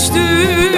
düştüm